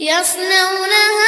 يصنعونها